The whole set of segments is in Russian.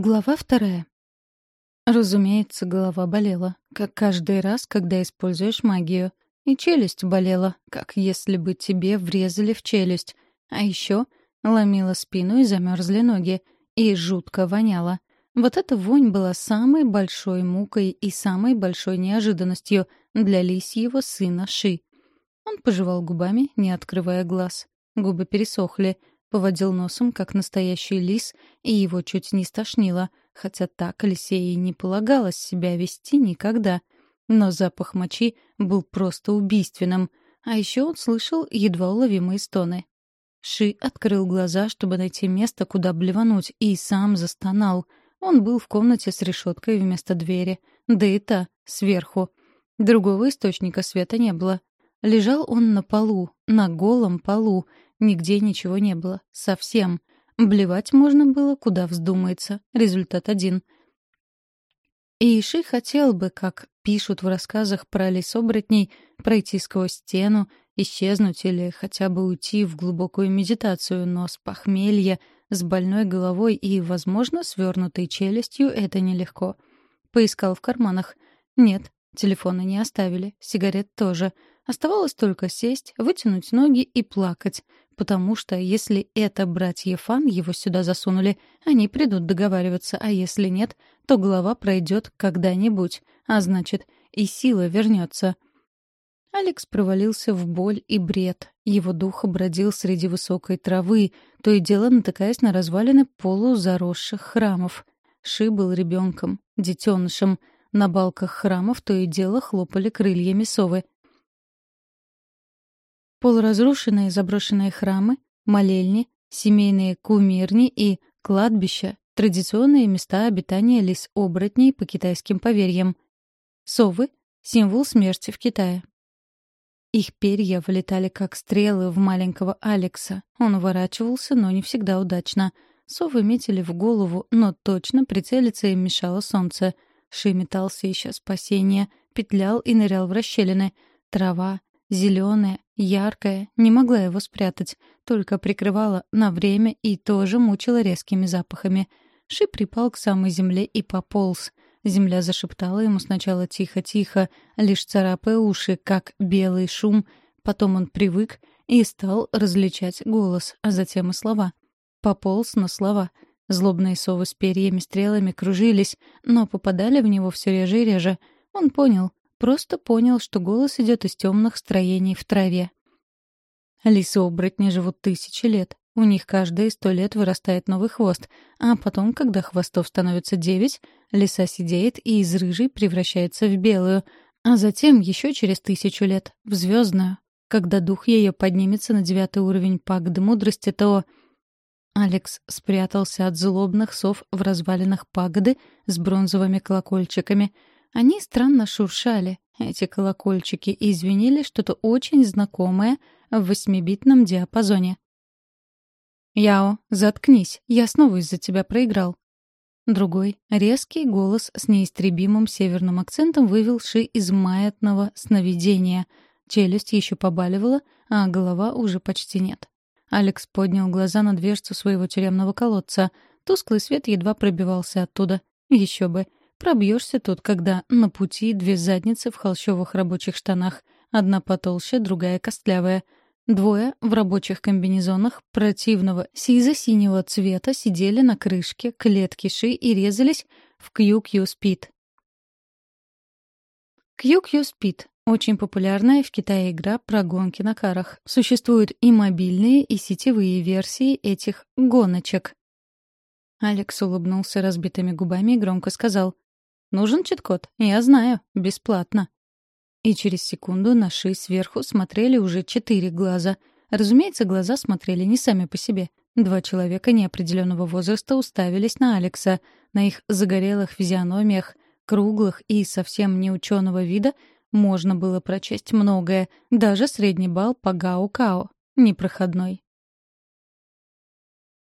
Глава вторая. Разумеется, голова болела, как каждый раз, когда используешь магию. И челюсть болела, как если бы тебе врезали в челюсть. А еще ломила спину и замерзли ноги. И жутко воняло. Вот эта вонь была самой большой мукой и самой большой неожиданностью для лисьего сына Ши. Он пожевал губами, не открывая глаз. Губы пересохли — Поводил носом, как настоящий лис, и его чуть не стошнило, хотя так Алисее не полагалось себя вести никогда. Но запах мочи был просто убийственным, а еще он слышал едва уловимые стоны. Ши открыл глаза, чтобы найти место, куда блевануть, и сам застонал. Он был в комнате с решеткой вместо двери, да и та, сверху. Другого источника света не было. Лежал он на полу, на голом полу, Нигде ничего не было. Совсем. Блевать можно было, куда вздумается. Результат один. И Иши хотел бы, как пишут в рассказах про лесоборотней, пройти сквозь стену, исчезнуть или хотя бы уйти в глубокую медитацию, но с похмелья, с больной головой и, возможно, свернутой челюстью это нелегко. Поискал в карманах. Нет, телефона не оставили, сигарет тоже. Оставалось только сесть, вытянуть ноги и плакать, потому что если это братья Фан его сюда засунули, они придут договариваться, а если нет, то голова пройдет когда-нибудь, а значит, и сила вернется. Алекс провалился в боль и бред. Его дух бродил среди высокой травы, то и дело натыкаясь на развалины полузаросших храмов. Ши был ребенком, детенышем. На балках храмов то и дело хлопали крыльями совы — Полуразрушенные заброшенные храмы, молельни, семейные кумирни и кладбища — традиционные места обитания лис-оборотней по китайским поверьям. Совы — символ смерти в Китае. Их перья вылетали как стрелы в маленького Алекса. Он уворачивался, но не всегда удачно. Совы метили в голову, но точно прицелиться им мешало солнце. Ши метался, ища спасения, петлял и нырял в расщелины. Трава, Зеленая, яркая, не могла его спрятать, только прикрывала на время и тоже мучила резкими запахами. Ши припал к самой земле и пополз. Земля зашептала ему сначала тихо-тихо, лишь царапая уши, как белый шум. Потом он привык и стал различать голос, а затем и слова. Пополз на слова. Злобные совы с перьями-стрелами кружились, но попадали в него все реже и реже. Он понял, Просто понял, что голос идет из темных строений в траве. Лисы-оборотни живут тысячи лет. У них каждые сто лет вырастает новый хвост, а потом, когда хвостов становится девять, лиса сидеет и из рыжей превращается в белую, а затем еще через тысячу лет — в звездную. Когда дух ее поднимется на девятый уровень пагды мудрости, то... Алекс спрятался от злобных сов в развалинах пагоды с бронзовыми колокольчиками — они странно шуршали, эти колокольчики, и извинили что-то очень знакомое в восьмибитном диапазоне. «Яо, заткнись, я снова из-за тебя проиграл». Другой, резкий голос с неистребимым северным акцентом вывел Ши из маятного сновидения. Челюсть еще побаливала, а голова уже почти нет. Алекс поднял глаза на дверцу своего тюремного колодца. Тусклый свет едва пробивался оттуда. Еще бы. Пробьешься тут, когда на пути две задницы в холщовых рабочих штанах, одна потолще, другая костлявая. Двое в рабочих комбинезонах противного сизо-синего цвета сидели на крышке клетки ши и резались в QQ Speed. QQ Speed — очень популярная в Китае игра про гонки на карах. Существуют и мобильные, и сетевые версии этих гоночек. Алекс улыбнулся разбитыми губами и громко сказал — Нужен чит-код? Я знаю. Бесплатно. И через секунду на ши сверху смотрели уже четыре глаза. Разумеется, глаза смотрели не сами по себе. Два человека неопределенного возраста уставились на Алекса. На их загорелых физиономиях, круглых и совсем не ученого вида, можно было прочесть многое, даже средний балл по Гао-Као, непроходной.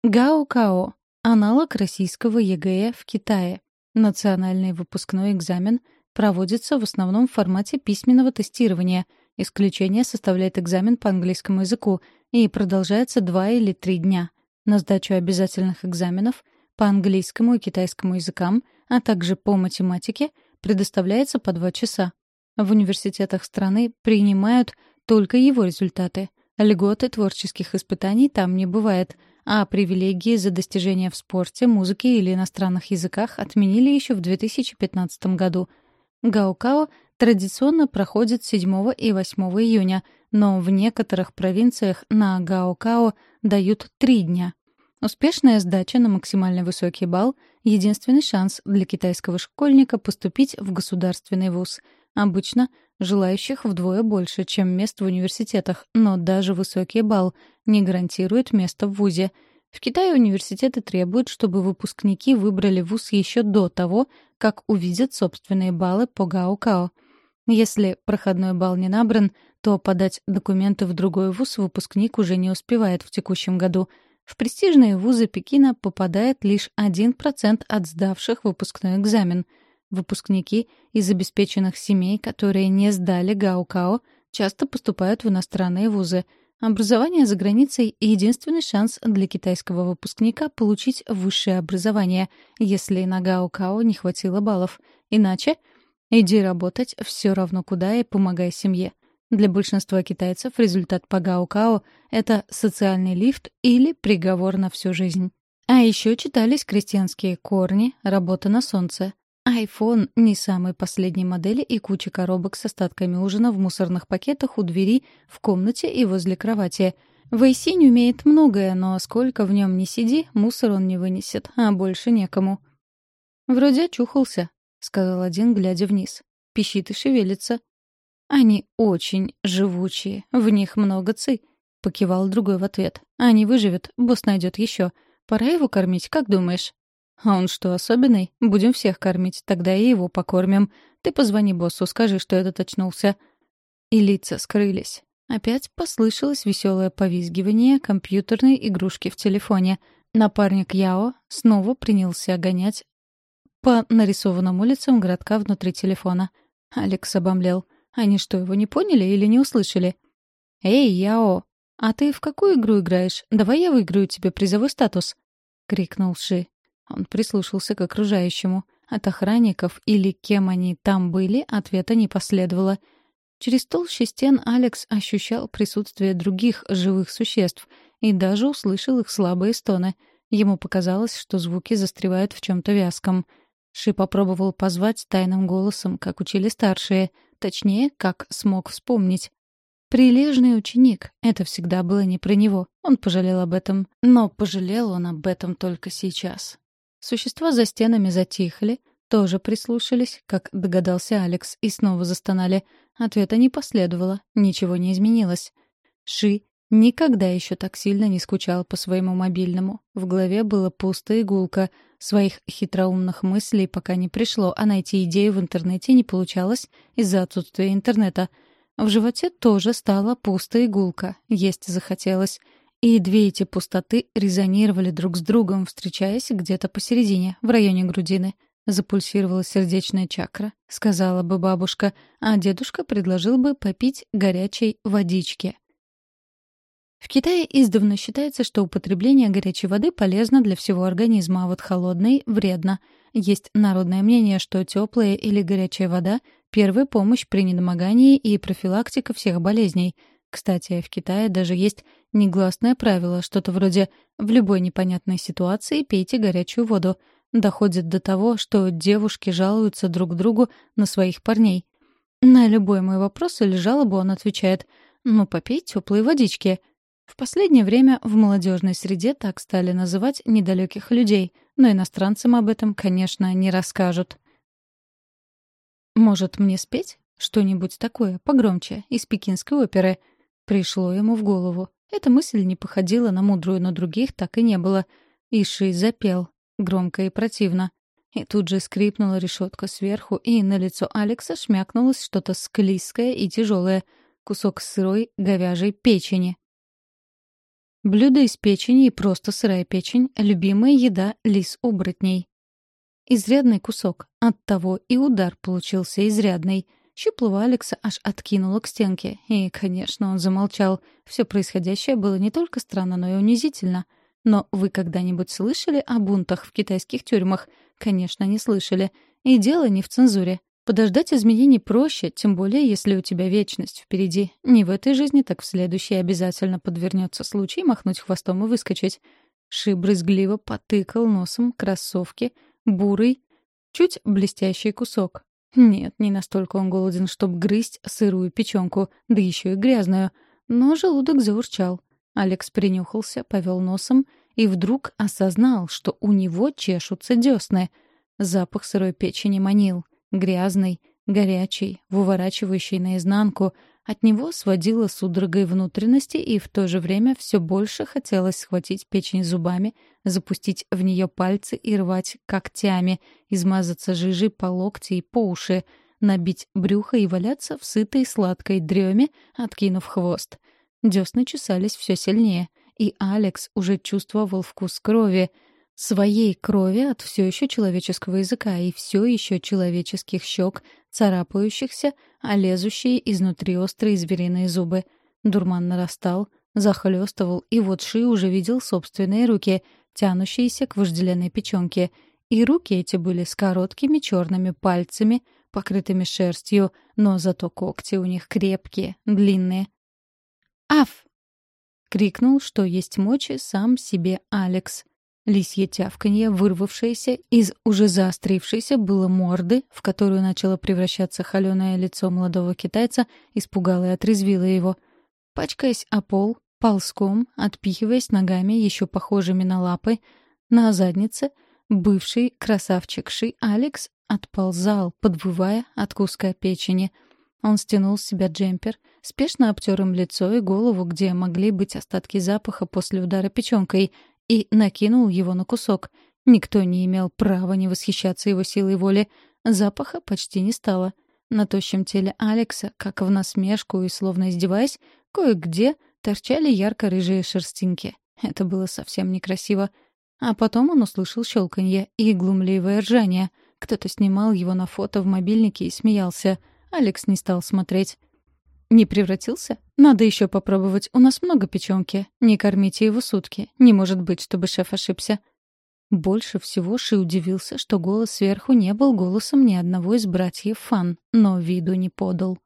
Гао-Као — аналог российского ЕГЭ в Китае. Национальный выпускной экзамен проводится в основном в формате письменного тестирования. Исключение составляет экзамен по английскому языку и продолжается два или три дня. На сдачу обязательных экзаменов по английскому и китайскому языкам, а также по математике, предоставляется по два часа. В университетах страны принимают только его результаты. Льготы творческих испытаний там не бывает, а привилегии за достижения в спорте, музыке или иностранных языках отменили еще в 2015 году. Гаокао традиционно проходит 7 и 8 июня, но в некоторых провинциях на Гаокао дают три дня. Успешная сдача на максимально высокий балл — единственный шанс для китайского школьника поступить в государственный вуз. Обычно желающих вдвое больше, чем мест в университетах, но даже высокий балл не гарантирует место в вузе. В Китае университеты требуют, чтобы выпускники выбрали вуз еще до того, как увидят собственные баллы по Гаокао. Если проходной балл не набран, то подать документы в другой вуз выпускник уже не успевает в текущем году — в престижные вузы Пекина попадает лишь 1% от сдавших выпускной экзамен. Выпускники из обеспеченных семей, которые не сдали Гаокао, часто поступают в иностранные вузы. Образование за границей — единственный шанс для китайского выпускника получить высшее образование, если на Гаокао не хватило баллов. Иначе — иди работать все равно куда и помогай семье. Для большинства китайцев результат по Гао-Као — это социальный лифт или приговор на всю жизнь. А еще читались крестьянские корни, работа на солнце. iPhone не самой последней модели и куча коробок с остатками ужина в мусорных пакетах у двери, в комнате и возле кровати. Вэйсинь умеет многое, но сколько в нем не сиди, мусор он не вынесет, а больше некому. «Вроде очухался», — сказал один, глядя вниз. Пищит и шевелится. «Они очень живучие, в них много ци», — покивал другой в ответ. «Они выживут, босс найдет еще. Пора его кормить, как думаешь?» «А он что, особенный? Будем всех кормить, тогда и его покормим. Ты позвони боссу, скажи, что этот очнулся». И лица скрылись. Опять послышалось веселое повизгивание компьютерной игрушки в телефоне. Напарник Яо снова принялся гонять по нарисованным улицам городка внутри телефона. Алекс обомлел. Они что, его не поняли или не услышали? «Эй, Яо, а ты в какую игру играешь? Давай я выиграю тебе призовой статус!» — крикнул Ши. Он прислушался к окружающему. От охранников или кем они там были, ответа не последовало. Через толщи стен Алекс ощущал присутствие других живых существ и даже услышал их слабые стоны. Ему показалось, что звуки застревают в чем-то вязком. Ши попробовал позвать тайным голосом, как учили старшие — Точнее, как смог вспомнить. Прилежный ученик. Это всегда было не про него. Он пожалел об этом. Но пожалел он об этом только сейчас. Существа за стенами затихли, тоже прислушались, как догадался Алекс, и снова застонали. Ответа не последовало, ничего не изменилось. Ши никогда еще так сильно не скучал по своему мобильному. В голове было пусто и. Своих хитроумных мыслей пока не пришло, а найти идею в интернете не получалось из-за отсутствия интернета. В животе тоже стало пусто и есть захотелось. И две эти пустоты резонировали друг с другом, встречаясь где-то посередине, в районе грудины. Запульсировала сердечная чакра, сказала бы бабушка, а дедушка предложил бы попить горячей водички. В Китае издавна считается, что употребление горячей воды полезно для всего организма, а вот холодной — вредно. Есть народное мнение, что теплая или горячая вода — первая помощь при недомогании и профилактика всех болезней. Кстати, в Китае даже есть негласное правило, что-то вроде «в любой непонятной ситуации пейте горячую воду». Доходит до того, что девушки жалуются друг другу на своих парней. На любой мой вопрос или жалобу он отвечает «ну, попей теплой водички», — в последнее время в молодежной среде так стали называть недалеких людей, но иностранцам об этом, конечно, не расскажут. «Может, мне спеть? Что-нибудь такое, погромче, из пекинской оперы?» Пришло ему в голову. Эта мысль не походила на мудрую, но других так и не было. Иши запел, громко и противно. И тут же скрипнула решетка сверху, и на лицо Алекса шмякнулось что-то склизкое и тяжелое — кусок сырой говяжьей печени. Блюдо из печени и просто сырая печень — любимая еда лис-оборотней. Изрядный кусок. Оттого и удар получился изрядный. Щуплого Алекса аж откинуло к стенке. И, конечно, он замолчал. Все происходящее было не только странно, но и унизительно. Но вы когда-нибудь слышали о бунтах в китайских тюрьмах? Конечно, не слышали. И дело не в цензуре. Подождать изменений проще, тем более, если у тебя вечность впереди. Не в этой жизни, так в следующей обязательно подвернется случай махнуть хвостом и выскочить. Ши брызгливо потыкал носом кроссовки, бурый, чуть блестящий кусок. Нет, не настолько он голоден, чтобы грызть сырую печенку, да еще и грязную. Но желудок заурчал. Алекс принюхался, повел носом и вдруг осознал, что у него чешутся десны. Запах сырой печени манил. Грязный, горячий, выворачивающий наизнанку. От него сводило судорогой внутренности, и в то же время все больше хотелось схватить печень зубами, запустить в нее пальцы и рвать когтями, измазаться жижей по локти и по уши, набить брюхо и валяться в сытой сладкой дреме, откинув хвост. Десны чесались все сильнее, и Алекс уже чувствовал вкус крови, своей крови от все еще человеческого языка и все еще человеческих щек, царапающихся, а лезущие изнутри острые звериные зубы. Дурман нарастал, захлестывал, и вот Ши уже видел собственные руки, тянущиеся к вожделенной печенке. И руки эти были с короткими черными пальцами, покрытыми шерстью, но зато когти у них крепкие, длинные. «Аф!» — крикнул, что есть мочи, сам себе Алекс. Лисье тявканье, вырвавшееся из уже заострившейся было морды, в которую начало превращаться холеное лицо молодого китайца, испугало и отрезвило его. Пачкаясь о пол, ползком, отпихиваясь ногами, еще похожими на лапы, на заднице, бывший красавчик Ши Алекс отползал, подвывая от куска печени — он стянул с себя джемпер, спешно обтер им лицо и голову, где могли быть остатки запаха после удара печенкой, и накинул его на кусок. Никто не имел права не восхищаться его силой воли. Запаха почти не стало. На тощем теле Алекса, как в насмешку и словно издеваясь, кое-где торчали ярко-рыжие шерстинки. Это было совсем некрасиво. А потом он услышал щелканье и глумливое ржание. Кто-то снимал его на фото в мобильнике и смеялся — Алекс не стал смотреть. «Не превратился? Надо еще попробовать. У нас много печенки. Не кормите его сутки. Не может быть, чтобы шеф ошибся». Больше всего Ши удивился, что голос сверху не был голосом ни одного из братьев Фан, но виду не подал.